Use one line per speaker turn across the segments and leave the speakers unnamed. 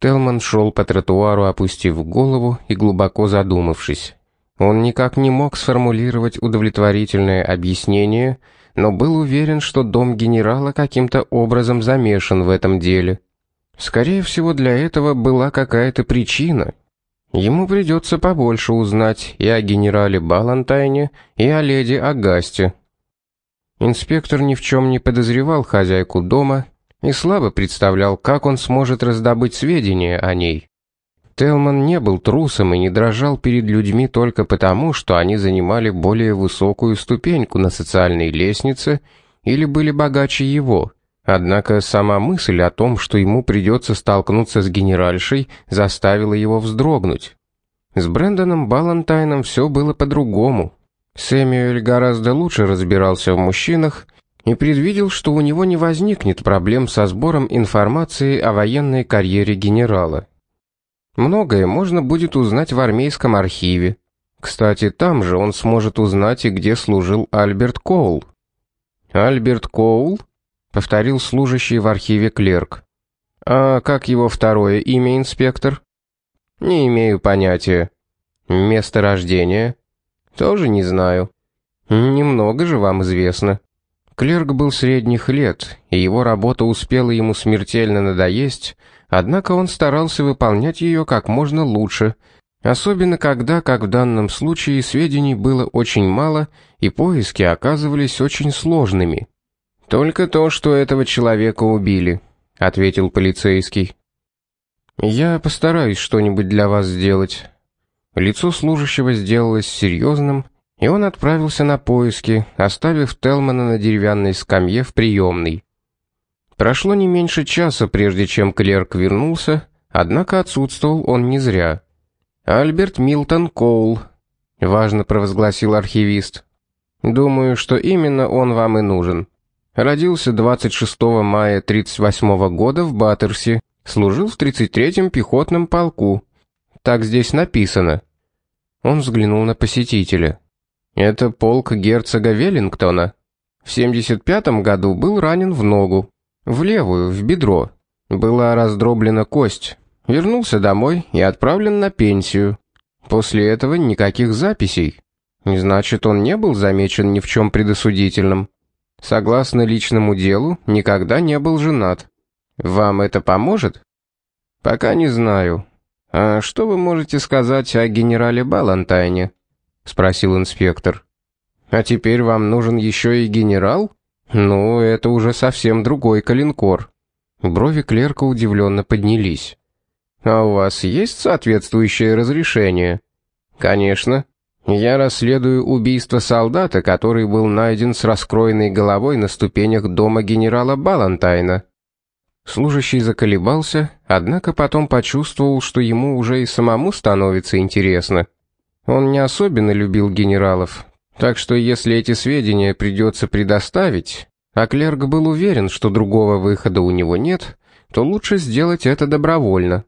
Телман шел по тротуару, опустив голову и глубоко задумавшись. Он никак не мог сформулировать удовлетворительное объяснение, но был уверен, что дом генерала каким-то образом замешан в этом деле. Скорее всего, для этого была какая-то причина. Ему придется побольше узнать и о генерале Балантайне, и о леди Агасте. Инспектор ни в чем не подозревал хозяйку дома и слабо представлял, как он сможет раздобыть сведения о ней. Телман не был трусом и не дрожал перед людьми только потому, что они занимали более высокую ступеньку на социальной лестнице или были богаче его. Однако сама мысль о том, что ему придется столкнуться с генеральшей, заставила его вздрогнуть. С Брэндоном Балантайном все было по-другому. Сэмюэль гораздо лучше разбирался в мужчинах и предвидел, что у него не возникнет проблем со сбором информации о военной карьере генерала. Многое можно будет узнать в армейском архиве. Кстати, там же он сможет узнать и где служил Альберт Коул. Альберт Коул? повторил служащий в архиве клерк. А как его второе имя, инспектор? Не имею понятия. Место рождения? Тоже не знаю. Немного же вам известно. Клерк был средних лет, и его работа успела ему смертельно надоесть, однако он старался выполнять ее как можно лучше, особенно когда, как в данном случае, сведений было очень мало и поиски оказывались очень сложными. «Только то, что этого человека убили», — ответил полицейский. «Я постараюсь что-нибудь для вас сделать». Лицо служащего сделалось серьезным, и он отправился на поиски, оставив Телмана на деревянной скамье в приемной. Прошло не меньше часа, прежде чем клерк вернулся, однако отсутствовал он не зря. «Альберт Милтон Коул», — важно провозгласил архивист. «Думаю, что именно он вам и нужен. Родился 26 мая 38 года в Баттерсе, служил в 33-м пехотном полку. Так здесь написано». Он взглянул на посетителя. Это полк герцога Веллингтона. В 75 году был ранен в ногу, в левую, в бедро. Была раздроблена кость. Вернулся домой и отправлен на пенсию. После этого никаких записей. Значит, он не был замечен ни в чем предосудительном. Согласно личному делу, никогда не был женат. Вам это поможет? Пока не знаю. А что вы можете сказать о генерале Балантайне? Спросил инспектор. А теперь вам нужен еще и генерал? Ну, это уже совсем другой калинкор. Брови клерка удивленно поднялись. А у вас есть соответствующее разрешение? Конечно. Я расследую убийство солдата, который был найден с раскроенной головой на ступенях дома генерала Балантайна. Служащий заколебался, однако потом почувствовал, что ему уже и самому становится интересно. Он не особенно любил генералов, так что если эти сведения придется предоставить, а клерк был уверен, что другого выхода у него нет, то лучше сделать это добровольно.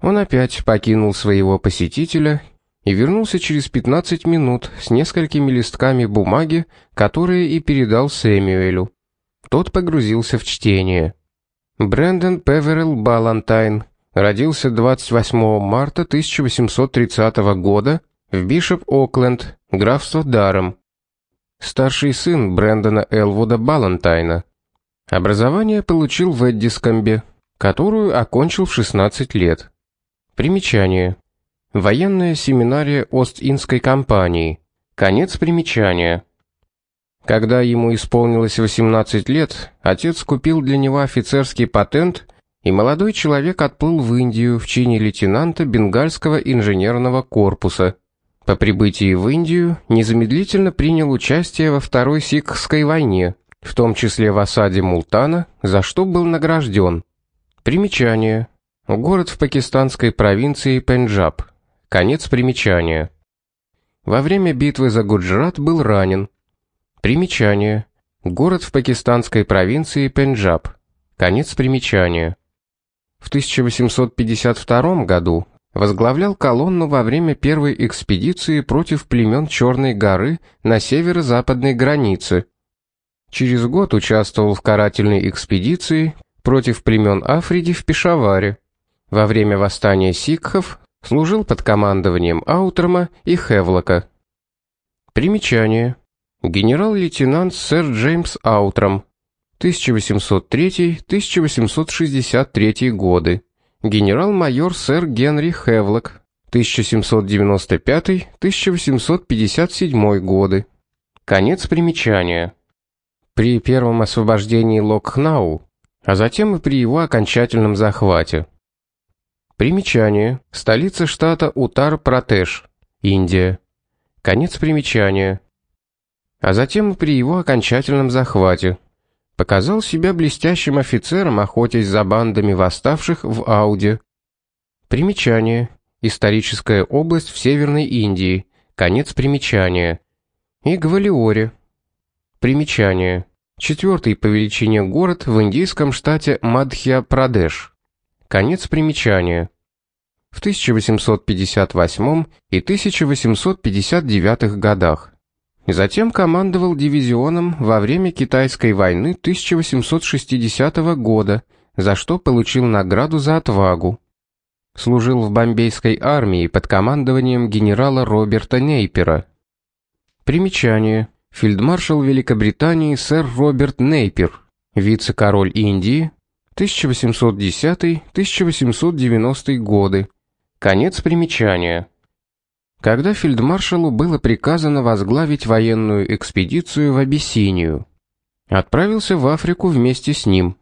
Он опять покинул своего посетителя и вернулся через 15 минут с несколькими листками бумаги, которые и передал Сэмюэлю. Тот погрузился в чтение. Брэндон Певерилл Балантайн, родился 28 марта 1830 года в Бишоп-Окленд, графство Даром. Старший сын Брэндона Элвуда Балантайна. Образование получил в Эддискомбе, которую окончил в 16 лет. Примечание. Военная семинария Ост-Индской компании. Конец примечания. Когда ему исполнилось 18 лет, отец купил для него офицерский патент – и молодой человек отплыл в Индию в чине лейтенанта Бенгальского инженерного корпуса. По прибытии в Индию незамедлительно принял участие во Второй Сикхской войне, в том числе в осаде Мултана, за что был награжден. Примечание. Город в пакистанской провинции Пенджаб. Конец примечания. Во время битвы за Гуджрат был ранен. Примечание. Город в пакистанской провинции Пенджаб. Конец примечания. В 1852 году возглавлял колонну во время первой экспедиции против племен Черной горы на северо-западной границе. Через год участвовал в карательной экспедиции против племен Африди в Пешаваре. Во время восстания сикхов служил под командованием Аутрама и Хевлока. Примечание. Генерал-лейтенант сэр Джеймс Аутрам, 1803-1863 годы. Генерал-майор сэр Генри Хевлок, 1795-1857 годы. Конец примечания. При первом освобождении Локхнау, а затем и при его окончательном захвате. Примечание. Столица штата Утар-Пратеш, Индия. Конец примечания. А затем и при его окончательном захвате. Показал себя блестящим офицером, охотясь за бандами восставших в Ауде. Примечание. Историческая область в Северной Индии. Конец примечания. И Гвалиоре. Примечание. Четвертый по величине город в индийском штате Мадхья-Прадеш. Конец примечания. В 1858 и 1859 годах. Затем командовал дивизионом во время Китайской войны 1860 года, за что получил награду за отвагу. Служил в бомбейской армии под командованием генерала Роберта Нейпера. Примечание. Фельдмаршал Великобритании сэр Роберт Нейпер, вице-король Индии, 1810-1890 годы. Конец примечания. Когда фельдмаршалу было приказано возглавить военную экспедицию в Абиссинию, отправился в Африку вместе с ним.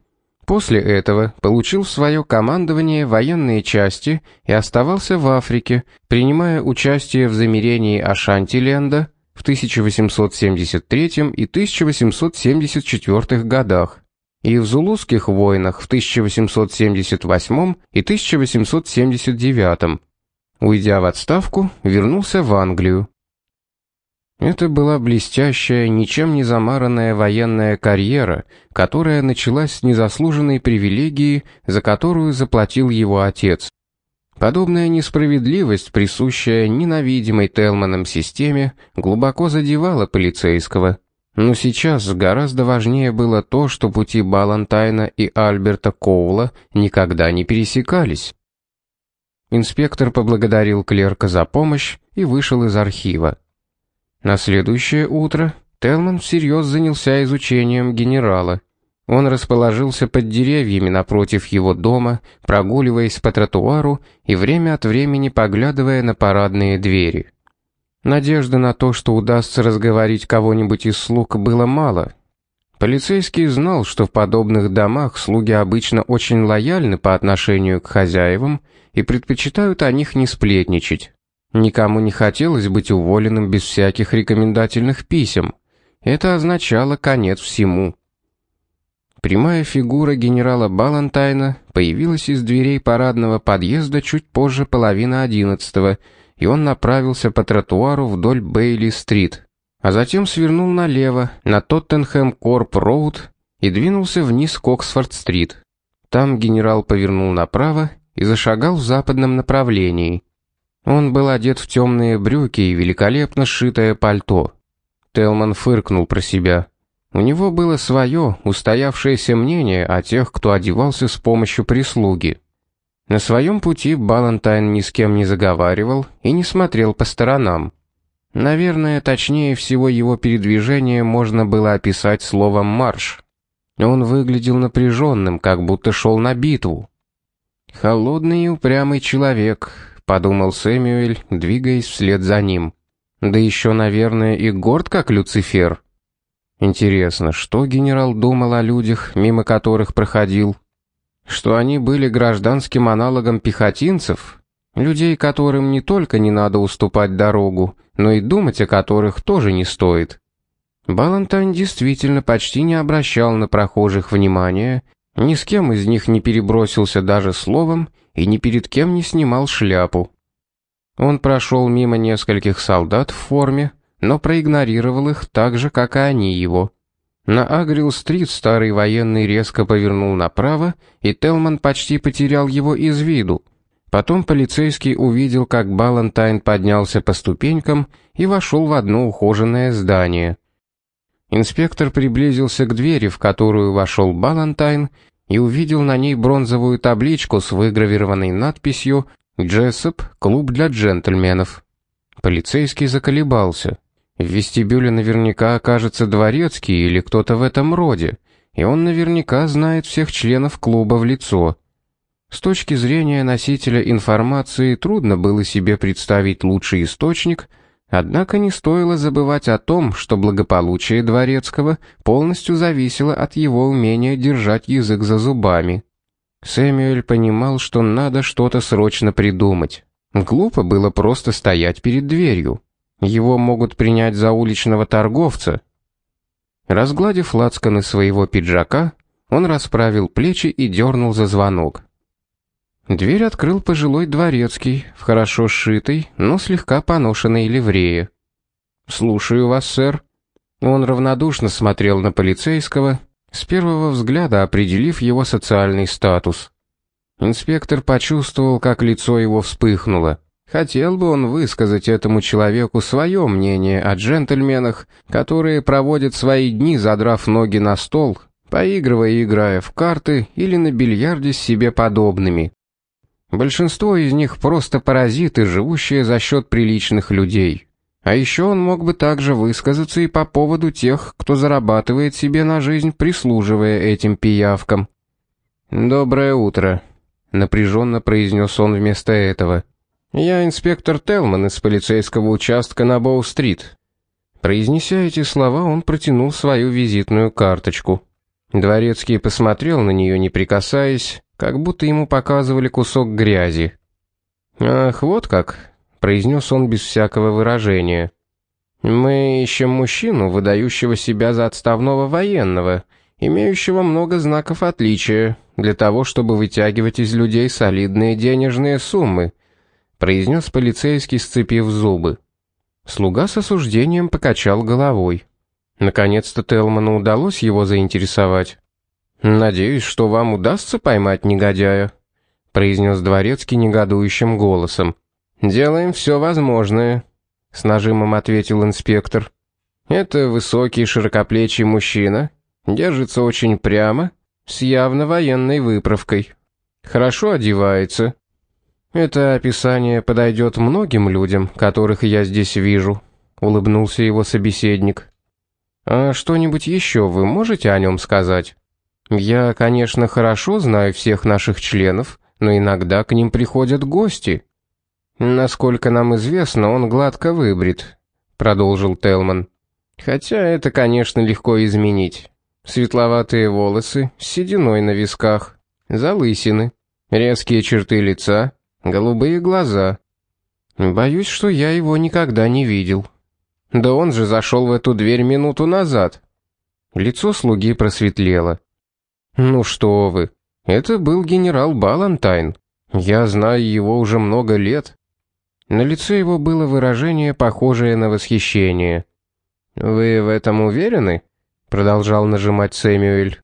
После этого получил в свое командование военные части и оставался в Африке, принимая участие в замерении Ашантиленда в 1873 и 1874 годах и в Зулузских войнах в 1878 и 1879. Уйдя в отставку, вернулся в Англию. Это была блестящая, ничем не замаранная военная карьера, которая началась с незаслуженной привилегии, за которую заплатил его отец. Подобная несправедливость, присущая ненавидимой Телманом системе, глубоко задевала полицейского. Но сейчас гораздо важнее было то, что пути Балантайна и Альберта Коула никогда не пересекались. Инспектор поблагодарил клерка за помощь и вышел из архива. На следующее утро Телман всерьез занялся изучением генерала. Он расположился под деревьями напротив его дома, прогуливаясь по тротуару и время от времени поглядывая на парадные двери. Надежды на то, что удастся разговорить кого-нибудь из слуг, было мало. Полицейский знал, что в подобных домах слуги обычно очень лояльны по отношению к хозяевам и предпочитают о них не сплетничать. Никому не хотелось быть уволенным без всяких рекомендательных писем. Это означало конец всему. Прямая фигура генерала Балантайна появилась из дверей парадного подъезда чуть позже половины одиннадцатого, и он направился по тротуару вдоль Бейли-стрит, а затем свернул налево, на Тоттенхэм-Корп-роуд и двинулся вниз к Оксфорд-стрит. Там генерал повернул направо и зашагал в западном направлении. Он был одет в темные брюки и великолепно сшитое пальто. Телман фыркнул про себя. У него было свое, устоявшееся мнение о тех, кто одевался с помощью прислуги. На своем пути Балантайн ни с кем не заговаривал и не смотрел по сторонам. Наверное, точнее всего его передвижение можно было описать словом «марш». Он выглядел напряженным, как будто шел на битву. «Холодный и упрямый человек», — подумал Сэмюэль, двигаясь вслед за ним. «Да еще, наверное, и горд, как Люцифер». Интересно, что генерал думал о людях, мимо которых проходил? что они были гражданским аналогом пехотинцев, людей, которым не только не надо уступать дорогу, но и думать о которых тоже не стоит. Балантайн действительно почти не обращал на прохожих внимания, ни с кем из них не перебросился даже словом и ни перед кем не снимал шляпу. Он прошел мимо нескольких солдат в форме, но проигнорировал их так же, как и они его. На Агрил-стрит старый военный резко повернул направо, и Телман почти потерял его из виду. Потом полицейский увидел, как Балантайн поднялся по ступенькам и вошел в одно ухоженное здание. Инспектор приблизился к двери, в которую вошел Балантайн, и увидел на ней бронзовую табличку с выгравированной надписью «Джессоп, клуб для джентльменов». Полицейский заколебался. В вестибюле наверняка окажется дворецкий или кто-то в этом роде, и он наверняка знает всех членов клуба в лицо. С точки зрения носителя информации трудно было себе представить лучший источник, однако не стоило забывать о том, что благополучие дворецкого полностью зависело от его умения держать язык за зубами. Сэмюэль понимал, что надо что-то срочно придумать. Глупо было просто стоять перед дверью. Его могут принять за уличного торговца. Разгладив лацканы своего пиджака, он расправил плечи и дернул за звонок. Дверь открыл пожилой дворецкий, в хорошо сшитой, но слегка поношенной ливрее. «Слушаю вас, сэр». Он равнодушно смотрел на полицейского, с первого взгляда определив его социальный статус. Инспектор почувствовал, как лицо его вспыхнуло. Хотел бы он высказать этому человеку свое мнение о джентльменах, которые проводят свои дни, задрав ноги на стол, поигрывая и играя в карты или на бильярде с себе подобными. Большинство из них просто паразиты, живущие за счет приличных людей. А еще он мог бы также высказаться и по поводу тех, кто зарабатывает себе на жизнь, прислуживая этим пиявкам. «Доброе утро», — напряженно произнес он вместо этого. «Я инспектор Телман из полицейского участка на Боу-стрит». Произнеся эти слова, он протянул свою визитную карточку. Дворецкий посмотрел на нее, не прикасаясь, как будто ему показывали кусок грязи. «Ах, вот как», — произнес он без всякого выражения. «Мы ищем мужчину, выдающего себя за отставного военного, имеющего много знаков отличия, для того, чтобы вытягивать из людей солидные денежные суммы», — произнес полицейский, сцепив зубы. Слуга с осуждением покачал головой. Наконец-то Телману удалось его заинтересовать. «Надеюсь, что вам удастся поймать негодяя», — произнес дворецкий негодующим голосом. «Делаем все возможное», — с нажимом ответил инспектор. «Это высокий широкоплечий мужчина, держится очень прямо, с явно военной выправкой. Хорошо одевается. Это описание подойдет многим людям, которых я здесь вижу», — улыбнулся его собеседник. «А что-нибудь еще вы можете о нем сказать?» Я, конечно, хорошо знаю всех наших членов, но иногда к ним приходят гости. Насколько нам известно, он гладко выбрит, продолжил Телман. Хотя это, конечно, легко изменить. Светловатые волосы, сединой на висках, залысины, резкие черты лица, голубые глаза. Боюсь, что я его никогда не видел. Да он же зашел в эту дверь минуту назад. Лицо слуги просветлело. «Ну что вы, это был генерал Балантайн. Я знаю его уже много лет». На лице его было выражение, похожее на восхищение. «Вы в этом уверены?» — продолжал нажимать Сэмюэль.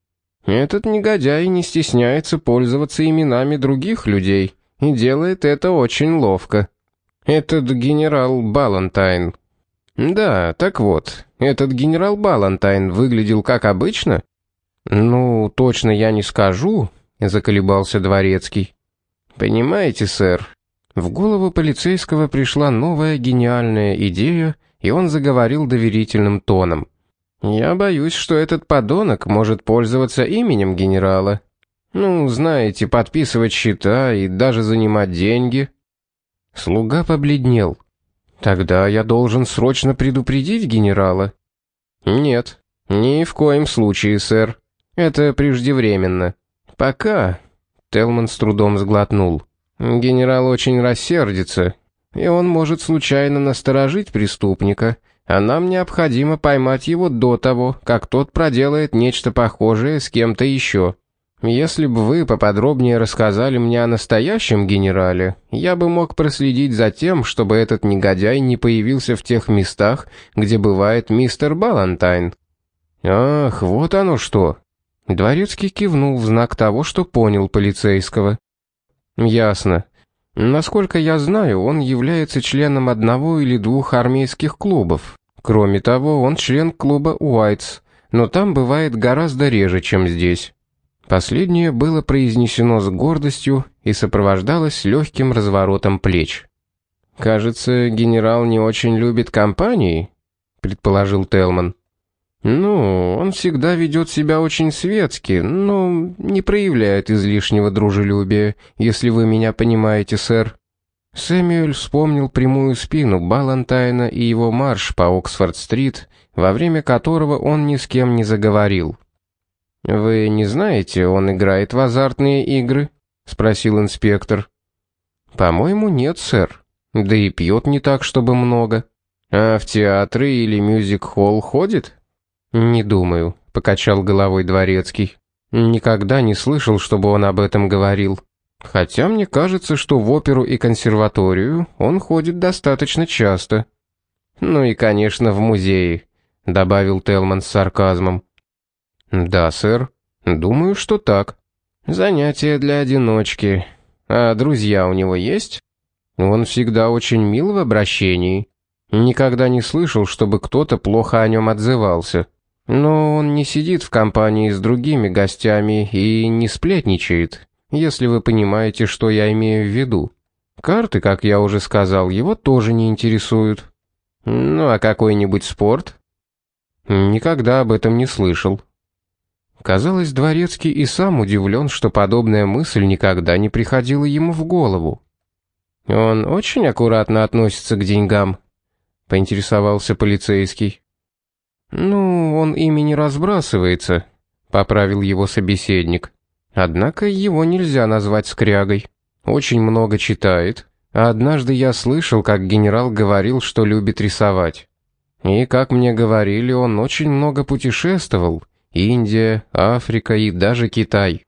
«Этот негодяй не стесняется пользоваться именами других людей и делает это очень ловко. Этот генерал Балантайн». «Да, так вот, этот генерал Балантайн выглядел как обычно?» «Ну, точно я не скажу», — заколебался дворецкий. «Понимаете, сэр, в голову полицейского пришла новая гениальная идея, и он заговорил доверительным тоном. «Я боюсь, что этот подонок может пользоваться именем генерала. Ну, знаете, подписывать счета и даже занимать деньги». Слуга побледнел. «Тогда я должен срочно предупредить генерала». «Нет, ни в коем случае, сэр. Это преждевременно. Пока. Телман с трудом сглотнул. Генерал очень рассердится, и он может случайно насторожить преступника, а нам необходимо поймать его до того, как тот проделает нечто похожее с кем-то еще. Если бы вы поподробнее рассказали мне о настоящем генерале, я бы мог проследить за тем, чтобы этот негодяй не появился в тех местах, где бывает мистер Балантайн. Ах, вот оно что. Дворецкий кивнул в знак того, что понял полицейского. «Ясно. Насколько я знаю, он является членом одного или двух армейских клубов. Кроме того, он член клуба «Уайтс», но там бывает гораздо реже, чем здесь. Последнее было произнесено с гордостью и сопровождалось легким разворотом плеч. «Кажется, генерал не очень любит компании», — предположил Телман. «Ну, он всегда ведет себя очень светски, но не проявляет излишнего дружелюбия, если вы меня понимаете, сэр». Сэмюэль вспомнил прямую спину Балантайна и его марш по Оксфорд-стрит, во время которого он ни с кем не заговорил. «Вы не знаете, он играет в азартные игры?» — спросил инспектор. «По-моему, нет, сэр. Да и пьет не так, чтобы много. А в театры или мюзик-холл ходит?» «Не думаю», — покачал головой дворецкий. «Никогда не слышал, чтобы он об этом говорил». Хотя мне кажется, что в оперу и консерваторию он ходит достаточно часто. Ну и, конечно, в музеи, добавил Телман с сарказмом. Да, сэр. Думаю, что так. Занятие для одиночки. А друзья у него есть? Он всегда очень мил в обращении. Никогда не слышал, чтобы кто-то плохо о нем отзывался. Но он не сидит в компании с другими гостями и не сплетничает если вы понимаете, что я имею в виду. Карты, как я уже сказал, его тоже не интересуют. Ну, а какой-нибудь спорт? Никогда об этом не слышал. Казалось, Дворецкий и сам удивлен, что подобная мысль никогда не приходила ему в голову. Он очень аккуратно относится к деньгам, поинтересовался полицейский. Ну, он ими не разбрасывается, поправил его собеседник. Однако его нельзя назвать скрягой. Очень много читает. А однажды я слышал, как генерал говорил, что любит рисовать. И, как мне говорили, он очень много путешествовал. Индия, Африка и даже Китай.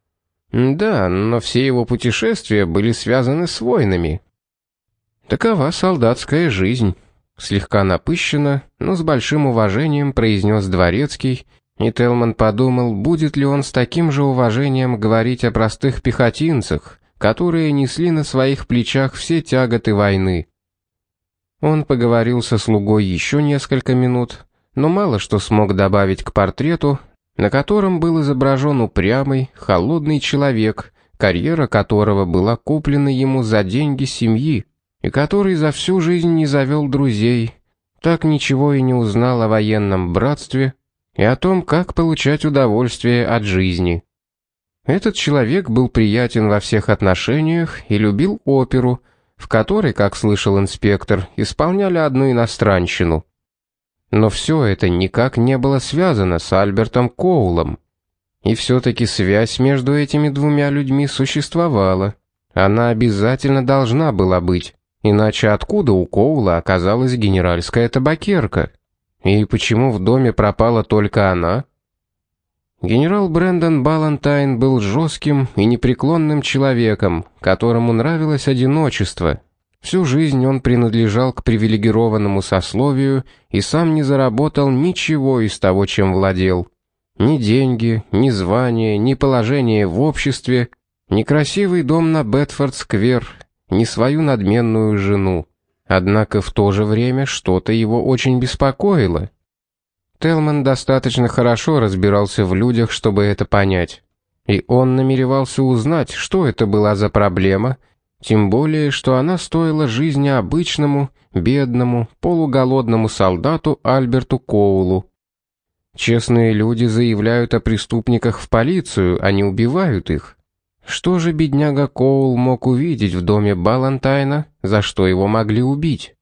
Да, но все его путешествия были связаны с войнами. Такова солдатская жизнь. Слегка напыщенно, но с большим уважением произнес Дворецкий и Телман подумал, будет ли он с таким же уважением говорить о простых пехотинцах, которые несли на своих плечах все тяготы войны. Он поговорил со слугой еще несколько минут, но мало что смог добавить к портрету, на котором был изображен упрямый, холодный человек, карьера которого была куплена ему за деньги семьи, и который за всю жизнь не завел друзей, так ничего и не узнал о военном братстве, и о том, как получать удовольствие от жизни. Этот человек был приятен во всех отношениях и любил оперу, в которой, как слышал инспектор, исполняли одну иностранщину. Но все это никак не было связано с Альбертом Коулом. И все-таки связь между этими двумя людьми существовала. Она обязательно должна была быть, иначе откуда у Коула оказалась генеральская табакерка? И почему в доме пропала только она? Генерал Брэндон Балантайн был жестким и непреклонным человеком, которому нравилось одиночество. Всю жизнь он принадлежал к привилегированному сословию и сам не заработал ничего из того, чем владел. Ни деньги, ни звание, ни положение в обществе, ни красивый дом на Бетфорд-сквер, ни свою надменную жену. Однако в то же время что-то его очень беспокоило. Телман достаточно хорошо разбирался в людях, чтобы это понять. И он намеревался узнать, что это была за проблема, тем более, что она стоила жизни обычному, бедному, полуголодному солдату Альберту Коулу. Честные люди заявляют о преступниках в полицию, а не убивают их. Что же бедняга Коул мог увидеть в доме Балантайна, за что его могли убить?